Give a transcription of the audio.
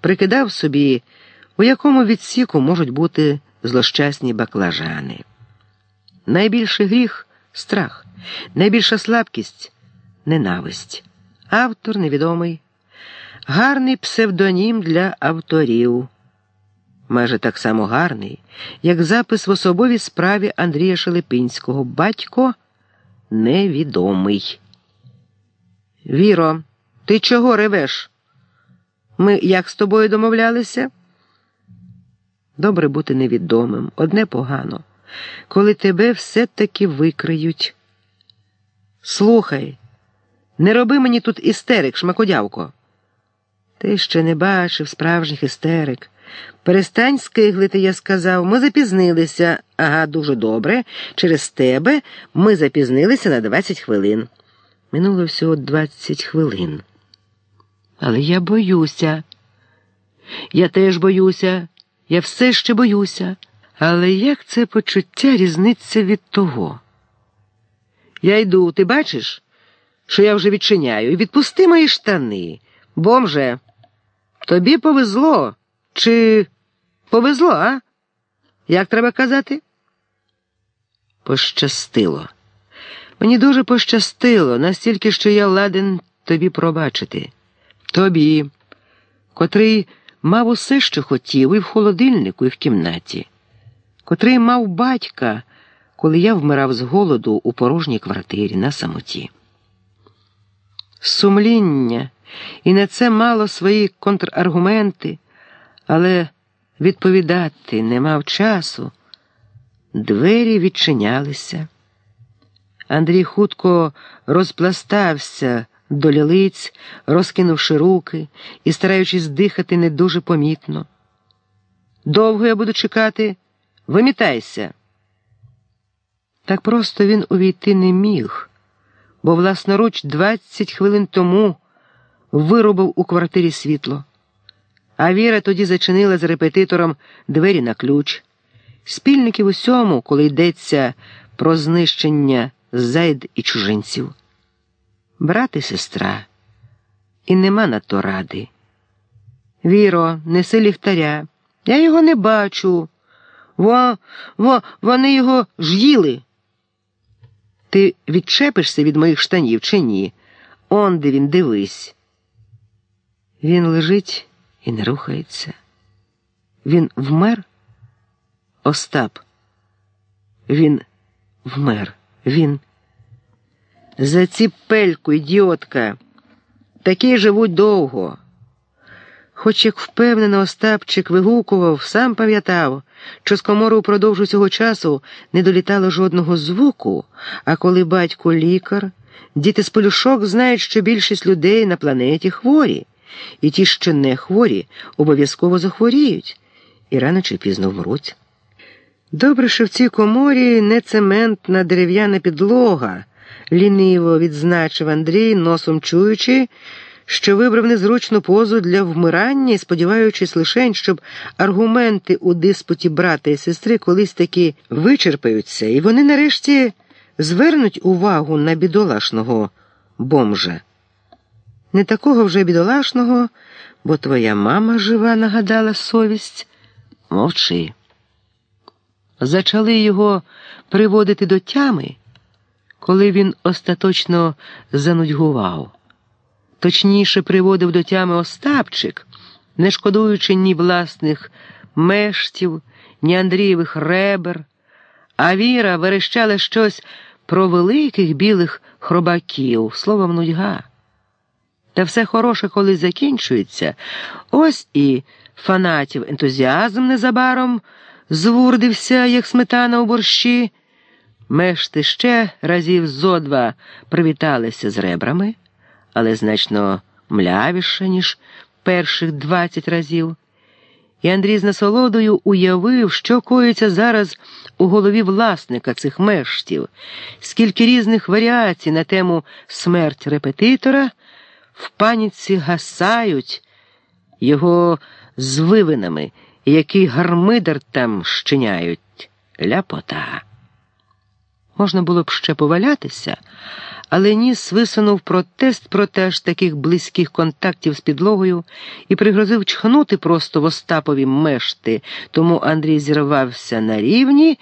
прикидав собі, у якому відсіку можуть бути злощасні баклажани. Найбільший гріх страх, найбільша слабкість ненависть. Автор невідомий, гарний псевдонім для авторів. Майже так само гарний, як запис в особовій справі Андрія Шелепинського. Батько невідомий. Віро, ти чого ревеш? Ми як з тобою домовлялися? Добре бути невідомим, одне погано, коли тебе все-таки викриють. Слухай, не роби мені тут істерик, шмакодявко. Ти ще не бачив справжніх істерик. Перестань скиглити, я сказав. Ми запізнилися. Ага, дуже добре. Через тебе ми запізнилися на 20 хвилин. Минуло всього 20 хвилин. Але я боюся. Я теж боюся, я все ще боюся. Але як це почуття різниця від того? Я йду, ти бачиш, що я вже відчиняю, і відпусти мої штани. Бомже, тобі повезло. Чи повезло, а? Як треба казати? Пощастило. Мені дуже пощастило, настільки, що я ладен тобі пробачити. Тобі, котрий мав усе, що хотів, і в холодильнику, і в кімнаті, котрий мав батька, коли я вмирав з голоду у порожній квартирі на самоті. Сумління, і на це мало свої контраргументи, але відповідати не мав часу. Двері відчинялися. Андрій хутко розпластався до лілиць, розкинувши руки і стараючись дихати не дуже помітно. Довго я буду чекати, вимітайся. Так просто він увійти не міг, бо власноруч двадцять хвилин тому вирубав у квартирі світло. А Віра тоді зачинила з репетитором двері на ключ. Спільники в усьому, коли йдеться про знищення зайд і чужинців. Брат і сестра, і нема на то ради. Віро, неси ліхтаря. Я його не бачу. Во, во, вони його ж їли. Ти відчепишся від моїх штанів чи ні? Он де він дивись. Він лежить і не рухається. Він вмер? Остап. Він вмер. Він. За ці пельку, ідіотка. Такі живуть довго. Хоч як впевнено, Остапчик вигукував, сам пам'ятав, що з комору впродовж цього часу не долітало жодного звуку, а коли батько лікар, діти з полюшок знають, що більшість людей на планеті хворі, і ті, що не хворі, обов'язково захворіють і рано чи пізно вмруть. Добре, що в цій коморі не цементна дерев'яна підлога, ліниво відзначив Андрій, носом чуючи, що вибрав незручну позу для вмирання і сподіваючись лише, щоб аргументи у диспуті брата і сестри колись таки вичерпаються, і вони нарешті звернуть увагу на бідолашного бомжа. Не такого вже бідолашного, бо твоя мама жива, нагадала совість. Мовчи. Зачали його приводити до тями, коли він остаточно занудьгував. Точніше приводив до тями Остапчик, не шкодуючи ні власних мештів, ні Андрієвих ребер, а Віра верещала щось про великих білих хробаків, словом нудьга. Та все хороше колись закінчується, ось і фанатів ентузіазм незабаром звурдився, як сметана у борщі. Мешти ще разів зо два привіталися з ребрами, але значно млявіше, ніж перших двадцять разів. І Андрій з насолодою уявив, що коїться зараз у голові власника цих мештів, скільки різних варіацій на тему смерть репетитора в паніці гасають його звивинами, який гармидар там щиняють ляпота. Можна було б ще повалятися, але ніс висунув протест проти аж таких близьких контактів з підлогою і пригрозив чхнути просто в Остапові мешти, тому Андрій зірвався на рівні.